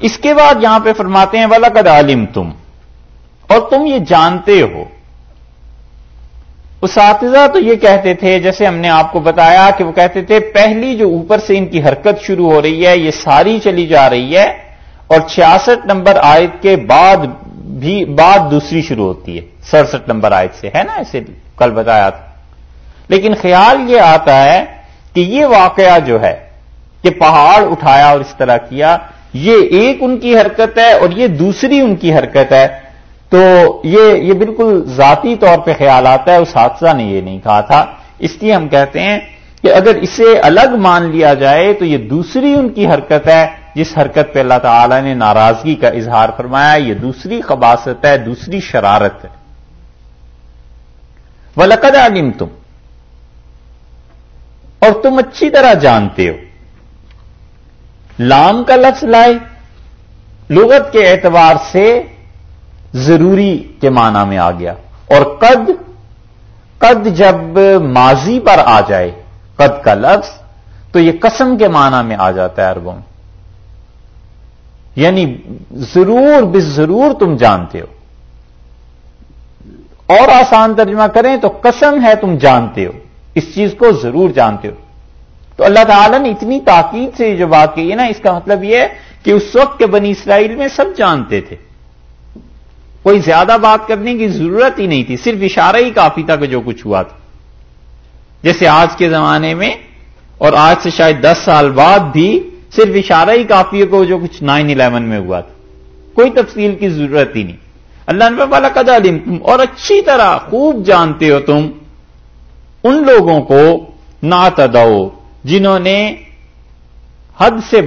اس کے بعد یہاں پہ فرماتے ہیں، ولقد عالم تم اور تم یہ جانتے ہو۔ اساتذہ تو یہ کہتے تھے، جیسے ہم نے آپ کو بتایا کہ وہ کہتے تھے، پہلی جو اوپر سے ان کی حرکت شروع ہو رہی ہے، یہ ساری چلی جا رہی ہے اور چھیاسٹھ نمبر آیت کے بعد بھی، بعد دوسری شروع ہوتی ہے۔ سڑسٹھ نمبر آیت سے، ہے نا؟ ایسے کل بتایا تھا۔ لیکن خیال یہ آتا ہے کہ یہ واقعہ جو ہے، کہ پہاڑ اٹھایا اور اس طرح کیا یہ ایک ان کی حرکت ہے اور یہ دوسری ان کی حرکت ہے۔ تو یہ یہ بالکل ذاتی طور پہ خیال آتا ہے، اس حادثہ نے یہ نہیں کہا تھا۔ اس لیے ہم کہتے ہیں کہ اگر اسے الگ مان لیا جائے تو یہ دوسری ان کی حرکت ہے، جس حرکت پہ اللہ تعالی نے ناراضگی کا اظہار فرمایا، یہ دوسری قباست ہے، دوسری شرارت ہے۔ ولقد علم تم اور تم اچھی طرح جانتے ہو۔ لام کا لفظ لائے، لغت کے اعتبار سے ضروری کے معنی میں آ گیا۔ اور قد قد جب ماضی پر آ جائے، قد کا لفظ، تو یہ قسم کے معنی میں آ جاتا ہے اربوں میں۔ یعنی ضرور بے ضرور تم جانتے ہو۔ اور آسان ترجمہ کریں تو قسم ہے تم جانتے ہو۔ اس چیز کو ضرور جانتے ہو۔ تو اللہ تعالیٰ نے اتنی تاکید سے جو بات کی ہے نا، اس کا مطلب یہ ہے کہ اس وقت کے بنی اسرائیل میں سب جانتے تھے۔ کوئی زیادہ بات کرنے کی ضرورت ہی نہیں تھی، صرف اشارہ ہی کافی تھا کہ جو کچھ ہوا تھا۔ جیسے آج کے زمانے میں، اور آج سے شاید دس سال بعد بھی صرف اشارہ ہی کافی ہے کو جو کچھ نائن الیون میں ہوا تھا۔ کوئی تفصیل کی ضرورت ہی نہیں۔ اللہ نے والا قدا تم اور اچھی طرح خوب جانتے ہو تم ان لوگوں کو نہ تدو جنہوں نے حد سے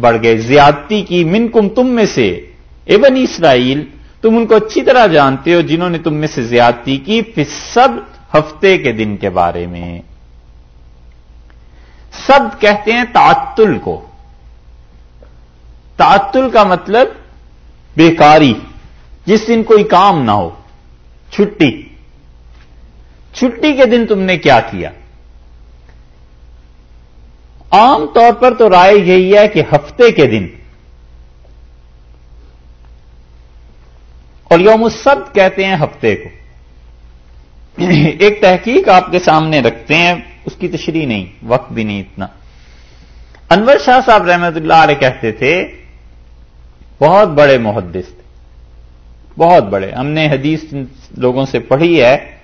بڑھ گئے، زیادتی کی من کم تم میں سے ایون اسرائیل، تم ان کو اچھی طرح جانتے ہو جنہوں نے تم میں سے زیادتی کی پھر سب ہفتے کے دن کے بارے میں۔ سب کہتے ہیں تعتل کو۔ تعتل کا مطلب بیکاری، جس دن کوئی کام نہ ہو، چھٹی۔ چھٹی کے دن تم نے کیا کیا؟ عام طور پر تو رائے یہی ہے کہ ہفتے کے دن اور یوم السبت کہتے ہیں ہفتے کو۔ ایک تحقیق آپ کے سامنے رکھتے ہیں، اس کی تشریح نہیں، وقت بھی نہیں اتنا۔ انور شاہ صاحب رحمت اللہ علیہ کہتے تھے، بہت بڑے محدث تھے، بہت بڑے۔ ہم نے حدیث لوگوں سے پڑھی ہے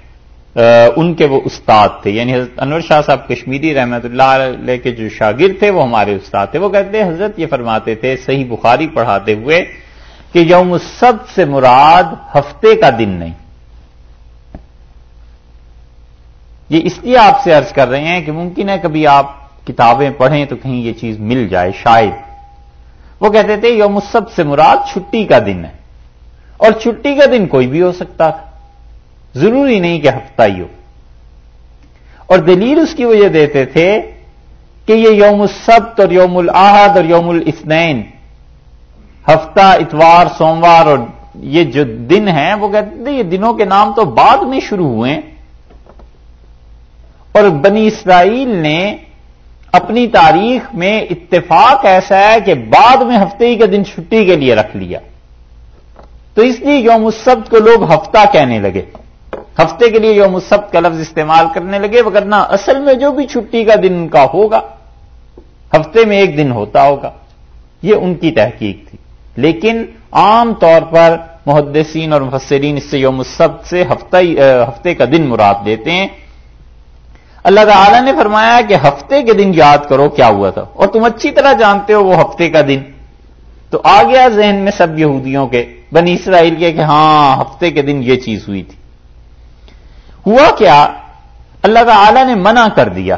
ان کے وہ استاد تھے یعنی حضرت انور شاہ صاحب کشمیری رحمت اللہ علیہ کے جو شاگرد تھے، وہ ہمارے استاد تھے۔ وہ کہتے حضرت یہ فرماتے تھے، صحیح بخاری پڑھاتے ہوئے کہ یوم سب سے مراد ہفتے کا دن نہیں۔ یہ اس لیے آپ سے عرض کر رہے ہیں کہ ممکن ہے کبھی آپ کتابیں پڑھیں تو کہیں یہ چیز مل جائے، شاید۔ وہ کہتے تھے، یوم سب سے مراد چھٹی کا دن ہے۔ اور چھٹی کا دن کوئی بھی ہو سکتا۔ تھا ضروری نہیں کہ ہفتہ ہی ہو اور دلیل اس کی وجہ دیتے تھے کہ یہ یوم السبت اور یوم الاحد اور یوم الاثنین، ہفتہ، اتوار، سوموار اور یہ جو دن ہیں، وہ کہتے تھے یہ دنوں کے نام تو بعد میں شروع ہوئے اور بنی اسرائیل نے اپنی تاریخ میں اتفاق ایسا ہے کہ بعد میں ہفتے ہی کا دن چھٹی کے لیے رکھ لیا۔ تو اس لیے یوم السبت کو لوگ ہفتہ کہنے لگے۔ ہفتے کے لیے یوم السبت کا لفظ استعمال کرنے لگے وغیرہ اصل میں جو بھی چھٹی کا دن ان کا ہوگا، ہفتے میں ایک دن ہوتا ہوگا۔ یہ ان کی تحقیق تھی۔ لیکن عام طور پر محدثین اور مفسرین اس سے یوم السبت سے ہفتے کا دن مراد دیتے ہیں۔ اللہ تعالی نے فرمایا کہ ہفتے کے دن یاد کرو کیا ہوا تھا۔ اور تم اچھی طرح جانتے ہو وہ ہفتے کا دن۔ تو آ گیا ذہن میں سب یہودیوں کے، بنی اسرائیل کے کہ ہاں ہفتے کے دن یہ چیز ہوئی تھی۔ ہوا کیا؟ اللہ تعالی نے منع کر دیا۔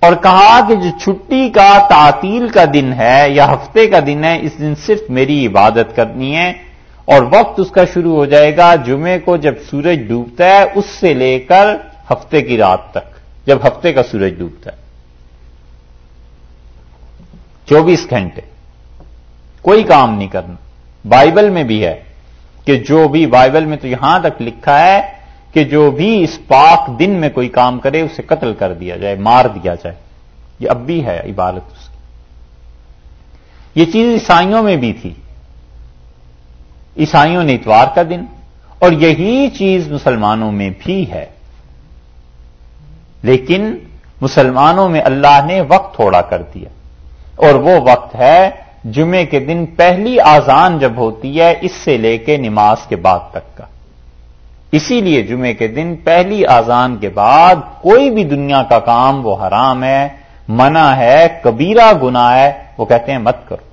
اور کہا کہ جو چھٹی کا تعطیل کا دن ہے یا ہفتے کا دن ہے، اس دن صرف میری عبادت کرنی ہے اور وقت اس کا شروع ہو جائے گا جمعے کو جب سورج ڈوبتا ہے، اس سے لے کر ہفتے کی رات تک، جب ہفتے کا سورج ڈوبتا ہے۔ چوبیس گھنٹے۔ کوئی کام نہیں کرنا۔ بائبل میں بھی ہے کہ جو بھی بائبل میں تو یہاں تک لکھا ہے کہ جو بھی اس پاک دن میں کوئی کام کرے اسے قتل کر دیا جائے، مار دیا جائے۔ یہ اب بھی ہے عبادت اس کی۔ یہ چیز عیسائیوں میں بھی تھی۔ عیسائیوں نے اتوار کا دن اور یہی چیز مسلمانوں میں بھی ہے۔ لیکن مسلمانوں میں اللہ نے وقت تھوڑا کر دیا۔ اور وہ وقت ہے جمعے کے دن پہلی آزان جب ہوتی ہے، اس سے لے کے نماز کے بعد تک کا۔ اسی لیے جمعے کے دن پہلی آزان کے بعد کوئی بھی دنیا کا کام وہ حرام ہے، منع ہے، کبیرہ گنا ہے، وہ کہتے ہیں مت کرو۔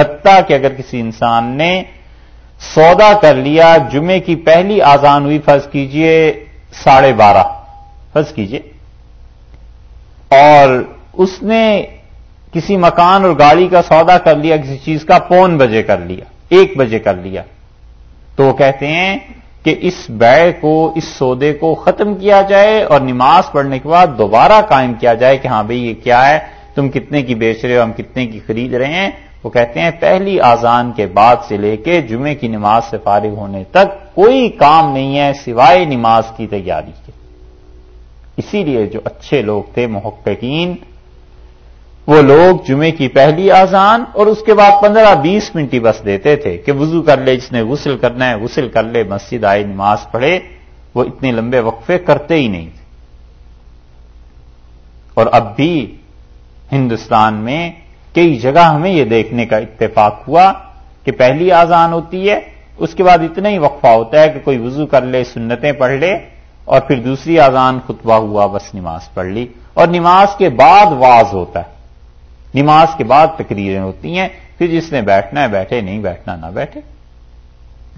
حتیٰ کہ اگر کسی انسان نے سودا کر لیا، جمعے کی پہلی آزان ہوئی، فرض کیجیے ساڑھے بارہ۔ فرض کیجیے۔ اور اس نے کسی مکان اور گاڑی کا سودا کر لیا، کسی چیز کا، پون بجے کر لیا، ایک بجے کر لیا۔ تو وہ کہتے ہیں کہ اس بے کو، اس سودے کو ختم کیا جائے اور نماز پڑھنے کے بعد دوبارہ قائم کیا جائے کہ ہاں بھئی یہ کیا ہے، تم کتنے کی بیچ رہے ہو، ہم کتنے کی خرید رہے ہیں؟ وہ کہتے ہیں، پہلی آزان کے بعد سے لے کے جمعے کی نماز سے فارغ ہونے تک کوئی کام نہیں ہے سوائے نماز کی تیاری کے۔ اسی لیے جو اچھے لوگ تھے، محققین وہ لوگ جمعے کی پہلی آزان اور اس کے بعد پندرہ بیس منٹ ہی بس دیتے تھے کہ وضو کر لے، جس نے غسل کرنا ہے، غسل کر لے، مسجد آئے، نماز پڑھے، وہ اتنے لمبے وقفے کرتے ہی نہیں تھے۔ اور اب بھی ہندوستان میں کئی جگہ ہمیں یہ دیکھنے کا اتفاق ہوا کہ پہلی آزان ہوتی ہے، اس کے بعد اتنا ہی وقفہ ہوتا ہے کہ کوئی وضو کر لے، سنتیں پڑھ لے اور پھر دوسری آزان خطبہ ہوا، بس نماز پڑھ لی۔ اور نماز کے بعد واز ہوتا ہے۔ نماز کے بعد تقریریں ہوتی ہیں، پھر جس نے بیٹھنا ہے بیٹھے، نہیں بیٹھنا، نہ بیٹھے۔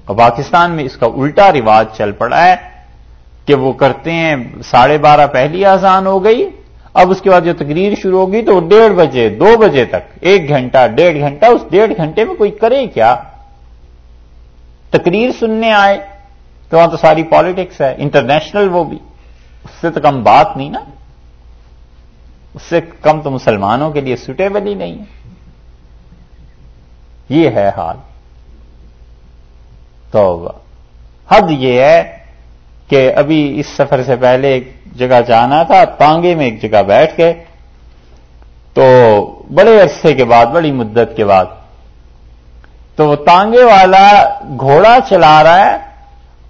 اور پاکستان میں اس کا الٹا رواج چل پڑا ہے کہ وہ کرتے ہیں، ساڑھے بارہ پہلی آزان ہو گئی، اب اس کے بعد جو تقریر شروع ہوگی تو ڈیڑھ بجے، دو بجے تک، ایک گھنٹہ، ڈیڑھ گھنٹہ، اس ڈیڑھ گھنٹے میں کوئی کرے کیا؟ تقریر سننے آئے، تو وہاں تو ساری پالیٹکس ہے، انٹرنیشنل وہ بھی۔ اس سے تو کم بات نہیں نا۔ اس سے کم تو مسلمانوں کے لیے سوٹیبل ہی نہیں ہے۔ یہ ہے حال۔ تو حد یہ ہے کہ ابھی اس سفر سے پہلے ایک جگہ جانا تھا تانگے میں ایک جگہ بیٹھ کے تو بڑے عرصے کے بعد، بڑی مدت کے بعد، تو وہ تانگے والا گھوڑا چلا رہا ہے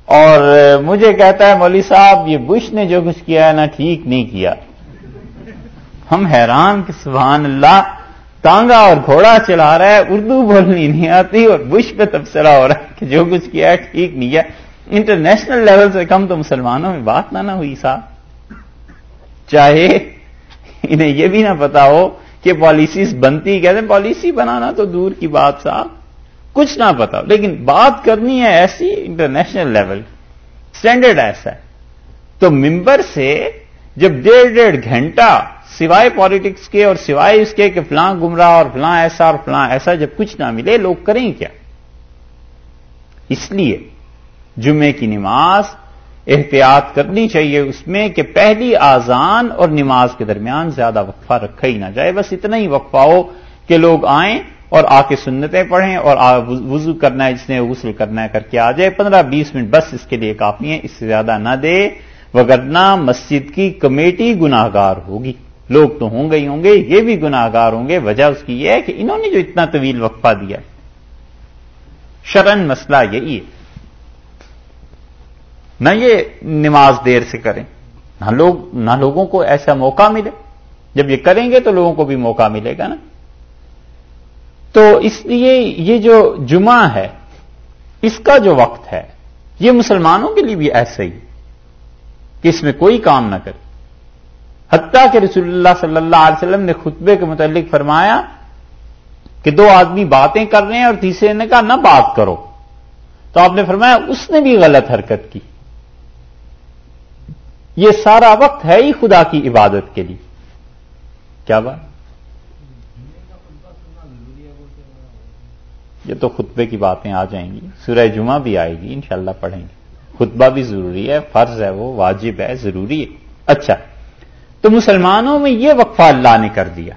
اور مجھے کہتا ہے، مولوی صاحب، یہ بش نے جو کچھ کیا ہے نا، ٹھیک نہیں کیا۔ ہم حیران کہ سبحان اللہ تانگا اور گھوڑا چلا رہا ہے، اردو بولنی نہیں آتی اور بش پہ تبصرہ ہو رہا ہے کہ جو کچھ کیا ہے ٹھیک نہیں ہے۔ انٹرنیشنل لیول سے کم تو مسلمانوں میں بات نہ نہ ہوئی صاحب چاہے انہیں یہ بھی نہ پتا ہو کہ پالیسیز بنتی کہتے ہیں پالیسی بنانا تو دور کی بات صاحب کچھ نہ پتا لیکن بات کرنی ہے ایسی انٹرنیشنل لیول۔ اسٹینڈرڈ ایسا ہے۔ تو ممبر سے جب ڈیڑھ ڈیڑھ گھنٹہ سوائے پالیٹکس کے اور سوائے اس کے کہ فلاں گمراہ اور فلاں ایسا اور فلاں ایسا جب کچھ نہ ملے، لوگ کریں کیا؟ اس لیے جمعے کی نماز احتیاط کرنی چاہیے اس میں کہ پہلی آزان اور نماز کے درمیان زیادہ وقفہ رکھا ہی نہ جائے۔ بس اتنا ہی وقفہ ہو کہ لوگ آئیں اور آ کے سنتیں پڑھیں اور وضو کرنا ہے، جس نے غسل کرنا ہے کر کے آ جائے۔ پندرہ بیس منٹ بس اس کے لیے کافی ہے اس سے زیادہ نہ دے۔ وگرنہ مسجد کی کمیٹی گناہ گار ہوگی۔ لوگ تو ہوں گے ہی ہوں گے، یہ بھی گناہ گار ہوں گے۔ وجہ اس کی یہ ہے کہ انہوں نے جو اتنا طویل وقفہ دیا شرن مسئلہ یہی ہے۔ نہ یہ نماز دیر سے کریں، نہ لوگ، نہ لوگوں کو ایسا موقع ملے۔ جب یہ کریں گے تو لوگوں کو بھی موقع ملے گا نا۔ تو اس لیے یہ جو جمعہ ہے، اس کا جو وقت ہے، یہ مسلمانوں کے لیے بھی ایسا ہی، کہ اس میں کوئی کام نہ کرے۔ حتیٰ کہ رسول اللہ صلی اللہ علیہ وسلم نے خطبے کے متعلق فرمایا کہ دو آدمی باتیں کر رہے ہیں اور تیسرے نے کہا نہ بات کرو۔ تو آپ نے فرمایا اس نے بھی غلط حرکت کی۔ یہ سارا وقت ہے ہی خدا کی عبادت کے لیے۔ کیا بات؟ یہ تو خطبے کی باتیں آ جائیں گی۔ سورہ جمعہ بھی آئے گی، انشاءاللہ پڑھیں گے۔ خطبہ بھی ضروری ہے، فرض ہے، وہ واجب ہے، ضروری ہے۔ اچھا۔ تو مسلمانوں میں یہ وقفہ اللہ نے کر دیا۔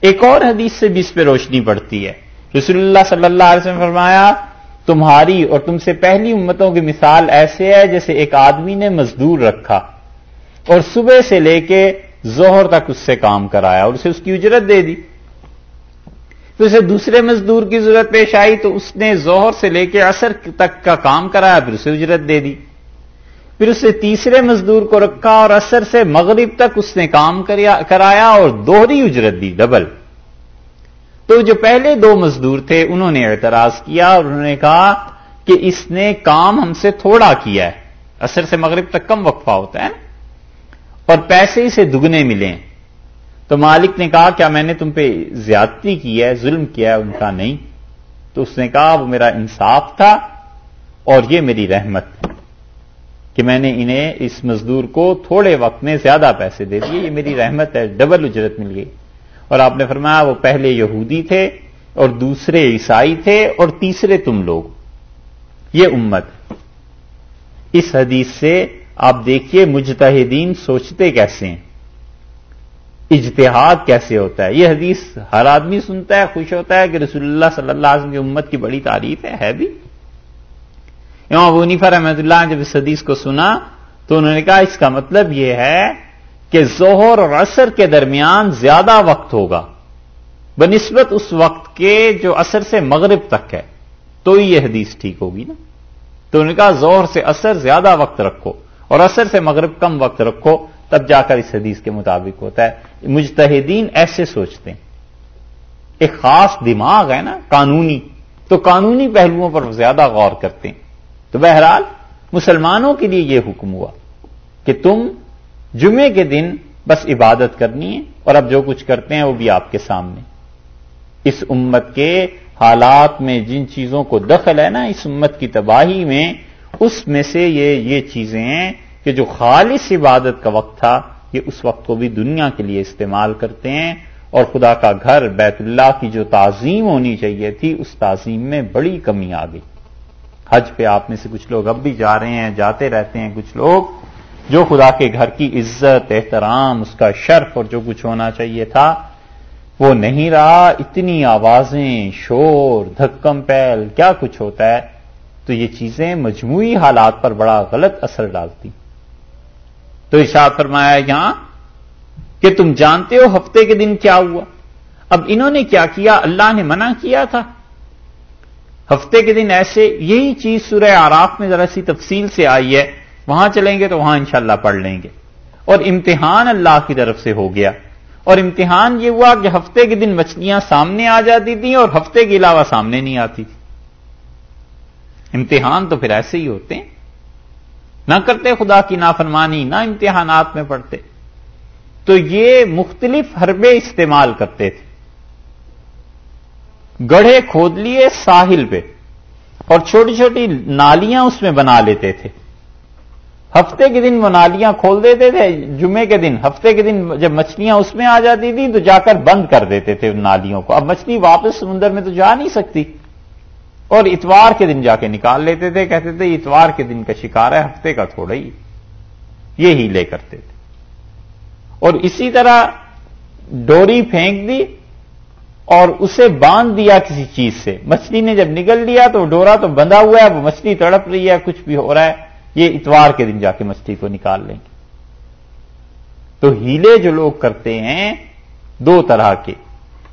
ایک اور حدیث سے بھی اس پہ روشنی پڑتی ہے۔ رسول اللہ صلی اللہ علیہ وسلم فرمایا، تمہاری اور تم سے پہلی امتوں کی مثال ایسے ہے جیسے ایک آدمی نے مزدور رکھا اور صبح سے لے کے زہر تک اس سے کام کرایا اور اسے اس کی اجرت دے دی۔ تو اسے دوسرے مزدور کی ضرورت پیش آئی تو اس نے زہر سے لے کے اثر تک کا کام کرایا، پھر اسے اجرت دے دی۔ پھر اسے تیسرے مزدور کو رکھا اور اثر سے مغرب تک اس نے کام کرایا اور دوہری اجرت دی، ڈبل۔ تو جو پہلے دو مزدور تھے، انہوں نے اعتراض کیا اور انہوں نے کہا کہ اس نے کام ہم سے تھوڑا کیا ہے۔ اثر سے مغرب تک کم وقفہ ہوتا ہے اور پیسے اسے دگنے ملے۔ تو مالک نے کہا، کیا میں نے تم پہ زیادتی کی ہے، ظلم کیا ہے؟ ان کا نہیں۔ تو اس نے کہا، وہ میرا انصاف تھا اور یہ میری رحمت تھی کہ میں نے انہیں اس مزدور کو تھوڑے وقت میں زیادہ پیسے دے دیے، یہ میری رحمت ہے، ڈبل اجرت مل گئی۔ اور آپ نے فرمایا وہ پہلے یہودی تھے اور دوسرے عیسائی تھے اور تیسرے تم لوگ۔ یہ امت۔ اس حدیث سے آپ دیکھیے مجتہدین سوچتے کیسے ہیں۔ اجتہاد کیسے ہوتا ہے؟ یہ حدیث ہر آدمی سنتا ہے، خوش ہوتا ہے کہ رسول اللہ صلی اللہ علیہ وسلم کی امت کی بڑی تعریف ہے ہے بھی۔ امام ابو نیفا رحمۃ اللہ نے جب اس حدیث کو سنا تو انہوں نے کہا اس کا مطلب یہ ہے کہ ظہر اور عصر کے درمیان زیادہ وقت ہوگا، بنسبت اس وقت کے جو اثر سے مغرب تک ہے، تو یہ حدیث ٹھیک ہوگی نا؟ تو انہوں نے کہا زہر سے اثر زیادہ وقت رکھو اور اثر سے مغرب کم وقت رکھو، تب جا کر اس حدیث کے مطابق ہوتا ہے۔ مجتہدین ایسے سوچتے ہیں۔ ایک خاص دماغ ہے نا، قانونی۔ تو قانونی پہلوؤں پر زیادہ غور کرتے ہیں۔ تو بہرحال مسلمانوں کے لیے یہ حکم ہوا کہ تم جمعے کے دن بس عبادت کرنی ہے اور اب جو کچھ کرتے ہیں وہ بھی آپ کے سامنے۔ اس امت کے حالات میں جن چیزوں کو دخل ہے نا، اس امت کی تباہی میں، اس میں سے یہ یہ چیزیں ہیں کہ جو خالص عبادت کا وقت تھا، یہ اس وقت کو بھی دنیا کے لیے استعمال کرتے ہیں اور خدا کا گھر بیت اللہ کی جو تعظیم ہونی چاہیے تھی، اس تعظیم میں بڑی کمی آ گئی۔ حج پہ آپ میں سے کچھ لوگ اب بھی جا رہے ہیں، جاتے رہتے ہیں کچھ لوگ۔ جو خدا کے گھر کی عزت، احترام، اس کا شرف اور جو کچھ ہونا چاہیے تھا، وہ نہیں رہا۔ اتنی آوازیں، شور، دھکم، پیل، کیا کچھ ہوتا ہے؟ تو یہ چیزیں مجموعی حالات پر بڑا غلط اثر ڈالتی۔ تو اشاد فرمایا، یہاں کہ تم جانتے ہو ہفتے کے دن کیا ہوا؟ اب انہوں نے کیا کیا؟ اللہ نے منع کیا تھا۔ ہفتے کے دن ایسے یہی چیز سورہ آراف میں ذرا سی تفصیل سے آئی ہے، وہاں چلیں گے تو وہاں انشاءاللہ پڑھ لیں گے۔ اور امتحان اللہ کی طرف سے ہو گیا۔ اور امتحان یہ ہوا کہ ہفتے کے دن مچھلیاں سامنے آ جاتی تھیں اور ہفتے کے علاوہ سامنے نہیں آتی تھی امتحان تو پھر ایسے ہی ہوتے ہیں۔ نہ کرتے خدا کی نافرمانی، نہ امتحانات میں پڑھتے۔ تو یہ مختلف حربے استعمال کرتے تھے۔ گڑھے کھود لیے ساحل پہ اور چھوٹی چھوٹی نالیاں اس میں بنا لیتے تھے۔ ہفتے کے دن وہ نالیاں کھول دیتے تھے، جمعے کے دن، ہفتے کے دن جب مچھلیاں اس میں آ جاتی تھیں تو جا کر بند کر دیتے تھے ان نالیوں کو۔ اب مچھلی واپس سمندر میں تو جا نہیں سکتی۔ اور اتوار کے دن جا کے نکال لیتے تھے، کہتے تھے اتوار کے دن کا شکار ہے، ہفتے کا تھوڑا ہی۔ یہی لے کرتے تھے۔ اور اسی طرح ڈوری پھینک دی اور اسے باندھ دیا کسی چیز سے۔ مچھلی نے جب نکل لیا تو ڈورا تو بندھا ہوا ہے وہ مچھلی تڑپ رہی ہے، کچھ بھی ہو رہا ہے۔ یہ اتوار کے دن جا کے مچھلی کو نکال لیں گے۔ تو ہیلے جو لوگ کرتے ہیں، دو طرح کے۔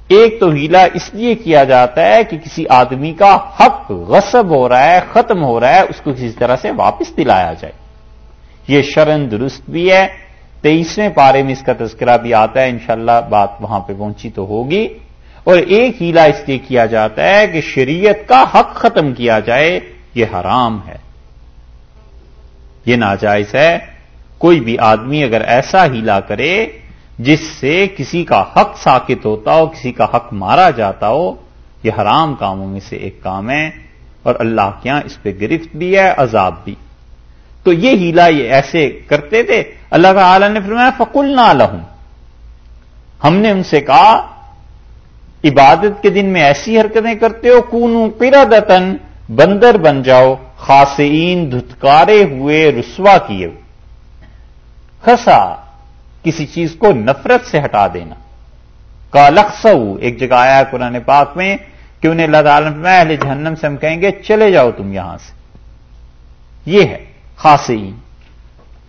ایک تو ہیلا اس لیے کیا جاتا ہے کہ کسی آدمی کا حق غصب ہو رہا ہے، ختم ہو رہا ہے، اس کو کسی طرح سے واپس دلایا جائے۔ یہ شرن درست بھی ہے۔ تیئیسویں پارے میں اس کا تذکرہ بھی آتا ہے، انشاءاللہ بات وہاں پہ پہنچی تو ہوگی۔ اور ایک ہیلا اس لیے کیا جاتا ہے کہ شریعت کا حق ختم کیا جائے، یہ حرام ہے۔ یہ ناجائز ہے۔ کوئی بھی آدمی اگر ایسا ہیلا کرے، جس سے کسی کا حق ساکت ہوتا ہو، کسی کا حق مارا جاتا ہو، یہ حرام کاموں میں سے ایک کام ہے اور اللہ کے یہاں اس پہ گرفت بھی ہے، عذاب بھی۔ تو یہ ہیلا یہ ایسے کرتے تھے۔ اللہ تعالی نے فرمایا فکل نہ ہم نے ان سے کہا عبادت کے دن میں ایسی حرکتیں کرتے ہو کونوں پیرا دتن بندر بن جاؤ خاصین دھتکارے ہوئے، رسوا کیے خسا، کسی چیز کو نفرت سے ہٹا دینا۔ کا لقسو ایک جگہ آیا قرآن پاک میں، کہ انہیں اللہ تعالیٰ میں اہل جہنم سے ہم کہیں گے، چلے جاؤ تم یہاں سے۔ یہ ہے خاصین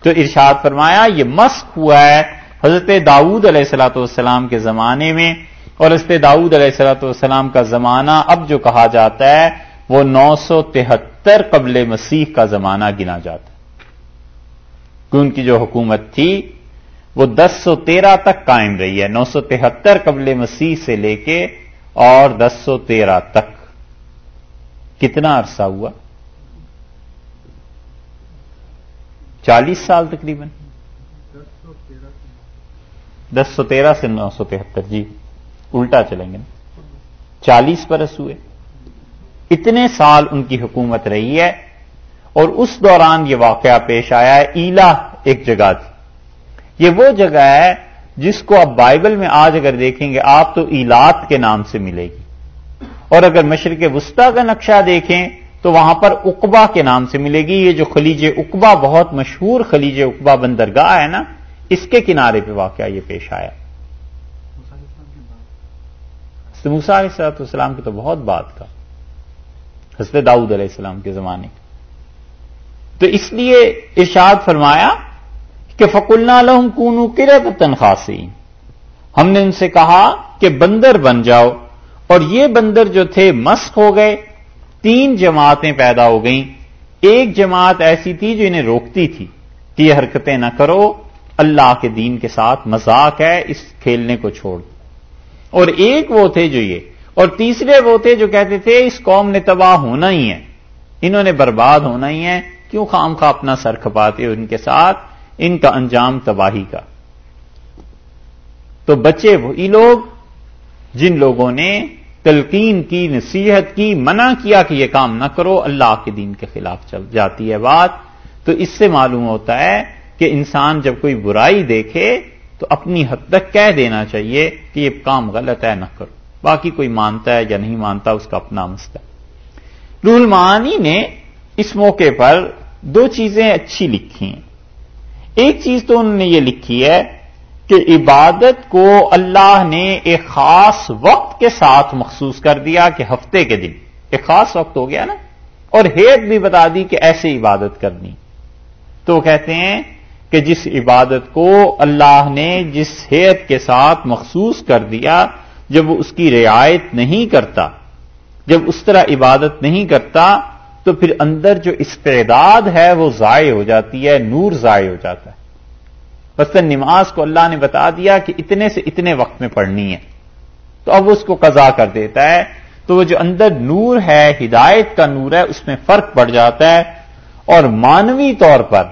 تو ارشاد فرمایا، یہ مسک ہوا ہے حضرت داؤد علیہ السلاۃ والسلام کے زمانے میں اور اس داؤد علیہ السلاۃ والسلام کا زمانہ اب جو کہا جاتا ہے، وہ نو سو تہتر قبل مسیح کا زمانہ گنا جاتا ہے۔ کہ ان کی جو حکومت تھی، وہ دس سو تیرہ تک قائم رہی ہے، نو سو تہتر قبل مسیح سے لے کے اور دس سو تیرہ تک۔ کتنا عرصہ ہوا؟ چالیس سال تقریباً۔ دس سو تیرہ سے نو سو تہتر جی۔ الٹا چلیں گے چالیس برس ہوئے۔ اتنے سال ان کی حکومت رہی ہے۔ اور اس دوران یہ واقعہ پیش آیا ہے، ایلا ایک جگہ تھی۔ یہ وہ جگہ ہے جس کو اب بائبل میں آج اگر دیکھیں گے، آپ تو ایلات کے نام سے ملے گی۔ اور اگر مشرق وسطی کا نقشہ دیکھیں، تو وہاں پر اقبا کے نام سے ملے گی۔ یہ جو خلیج اقبا، بہت مشہور خلیج اقبا بندرگاہ ہے نا، اس کے کنارے پہ واقعہ یہ پیش آیا۔ موسا علیہ السلط السلام کی تو بہت بات کا حضرت داؤد علیہ السلام کے زمانے تو اس لیے ارشاد فرمایا کہ فک اللہ علیہ کونو کرت تنخواسی ہم نے ان سے کہا کہ بندر بن جاؤ۔ اور یہ بندر جو تھے مسک ہو گئے۔ تین جماعتیں پیدا ہو گئیں۔ ایک جماعت ایسی تھی جو انہیں روکتی تھی کہ یہ حرکتیں نہ کرو۔ اللہ کے دین کے ساتھ مذاق ہے، اس کھیلنے کو چھوڑ اور ایک وہ تھے جو یہ، اور تیسرے وہ تھے جو کہتے تھے، اس قوم نے تباہ ہونا ہی ہے۔ انہوں نے برباد ہونا ہی ہے۔ کیوں خام خواہ اپنا سر کھپاتے ان کے ساتھ ان کا انجام تباہی کا؟ تو بچے وہی لوگ جن لوگوں نے تلقین کی، نصیحت کی، منع کیا کہ یہ کام نہ کرو، اللہ کے دین کے خلاف چل جاتی ہے بات۔ تو اس سے معلوم ہوتا ہے کہ انسان جب کوئی برائی دیکھے تو اپنی حد تک کہہ دینا چاہیے کہ یہ کام غلط ہے، نہ کرو۔ باقی کوئی مانتا ہے یا نہیں مانتا، اس کا اپنا مسئلہ روح المعانی نے اس موقع پر دو چیزیں اچھی لکھی ہیں۔ ایک چیز تو انہوں نے یہ لکھی ہے کہ عبادت کو اللہ نے ایک خاص وقت کے ساتھ مخصوص کر دیا کہ ہفتے کے دن۔ ایک خاص وقت ہو گیا نا۔ اور ہیت بھی بتا دی کہ ایسے عبادت کرنی۔ تو کہتے ہیں کہ جس عبادت کو اللہ نے جس ہیت کے ساتھ مخصوص کر دیا، جب وہ اس کی رعایت نہیں کرتا، جب اس طرح عبادت نہیں کرتا، تو پھر اندر جو استعداد ہے وہ ضائع ہو جاتی ہے، نور ضائع ہو جاتا ہے۔ بس نماز کو اللہ نے بتا دیا کہ اتنے سے اتنے وقت میں پڑھنی ہے۔ تو اب وہ اس کو قضا کر دیتا ہے، تو وہ جو اندر نور ہے، ہدایت کا نور ہے، اس میں فرق پڑ جاتا ہے۔ اور مانوی طور پر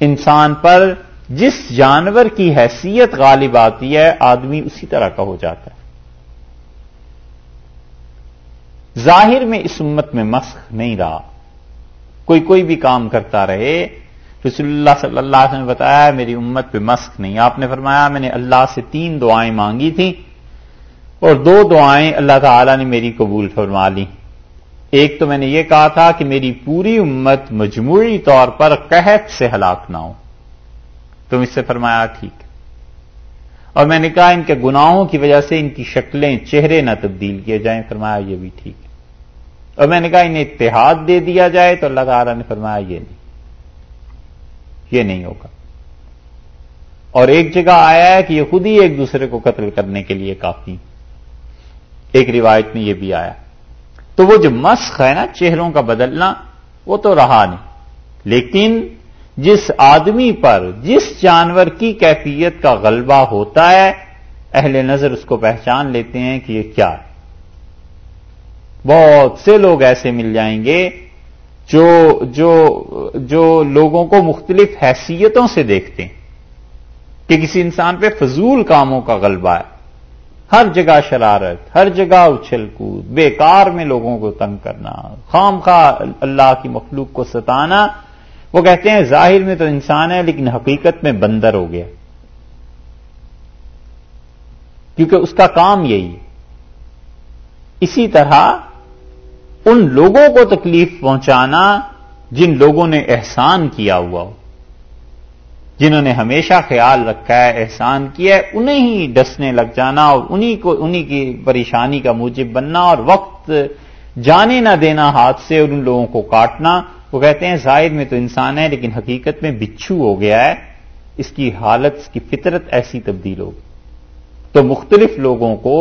انسان پر جس جانور کی حیثیت غالب آتی ہے، آدمی اسی طرح کا ہو جاتا ہے۔ ظاہر میں اس امت میں مسخ نہیں رہا۔ کوئی کوئی بھی کام کرتا رہے۔ رسول اللہ صلی اللہ علیہ وسلم نے بتایا، میری امت پہ مسخ نہیں۔ آپ نے فرمایا، میں نے اللہ سے تین دعائیں مانگی تھیں اور دو دعائیں اللہ تعالی نے میری قبول فرما لی ایک تو میں نے یہ کہا تھا کہ میری پوری امت مجموعی طور پر قحط سے ہلاک نہ ہو۔ تم اس سے فرمایا ٹھیک اور میں نے کہا ان کے گناہوں کی وجہ سے ان کی شکلیں، چہرے نہ تبدیل کیے جائیں، فرمایا یہ بھی ٹھیک ہے۔ اور میں نے کہا انہیں اتحاد دے دیا جائے تو اللہ تعالیٰ نے فرمایا یہ نہیں۔ یہ نہیں ہوگا۔ اور ایک جگہ آیا ہے کہ یہ خود ہی ایک دوسرے کو قتل کرنے کے لیے کافی۔ ایک روایت میں یہ بھی آیا۔ تو وہ جو مسخ ہے نا چہروں کا بدلنا، وہ تو رہا نہیں۔ لیکن جس آدمی پر، جس جانور کی کیفیت کا غلبہ ہوتا ہے، اہل نظر اس کو پہچان لیتے ہیں کہ یہ کیا ہے۔ بہت سے لوگ ایسے مل جائیں گے جو جو جو لوگوں کو مختلف حیثیتوں سے دیکھتے ہیں کہ کسی انسان پہ فضول کاموں کا غلبہ ہے۔ ہر جگہ شرارت، ہر جگہ اچھل کود، بیکار میں لوگوں کو تنگ کرنا، خام خواہ اللہ کی مخلوق کو ستانا۔ وہ کہتے ہیں ظاہر میں تو انسان ہے لیکن حقیقت میں بندر ہو گیا۔ کیونکہ اس کا کام یہی ہے۔ اسی طرح ان لوگوں کو تکلیف پہنچانا جن لوگوں نے احسان کیا ہوا ہو۔ جنہوں نے ہمیشہ خیال رکھا ہے، احسان کیا ہے، انہیں ہی ڈسنے لگ جانا اور انہی کو، انہی کی پریشانی کا موجب بننا اور وقت جانے نہ دینا، ہاتھ سے اور ان لوگوں کو کاٹنا۔ وہ کہتے ہیں ظاہر میں تو انسان ہے، لیکن حقیقت میں بچھو ہو گیا ہے۔ اس کی حالت، اس کی فطرت ایسی تبدیل ہوگی تو مختلف لوگوں کو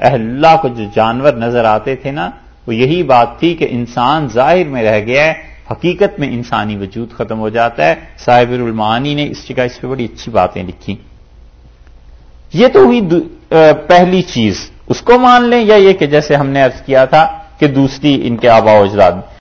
اہل اللہ کو جو جانور نظر آتے تھے نا، وہ یہی بات تھی کہ انسان ظاہر میں رہ گیا ہے حقیقت میں انسانی وجود ختم ہو جاتا ہے۔ صاحب المعانی نے اس جگہ اس پہ بڑی اچھی باتیں لکھی۔ یہ تو ہوئی پہلی چیز۔ اس کو مان لیں یا یہ کہ جیسے ہم نے ارض کیا تھا کہ دوسری ان کے آبا و اجداد۔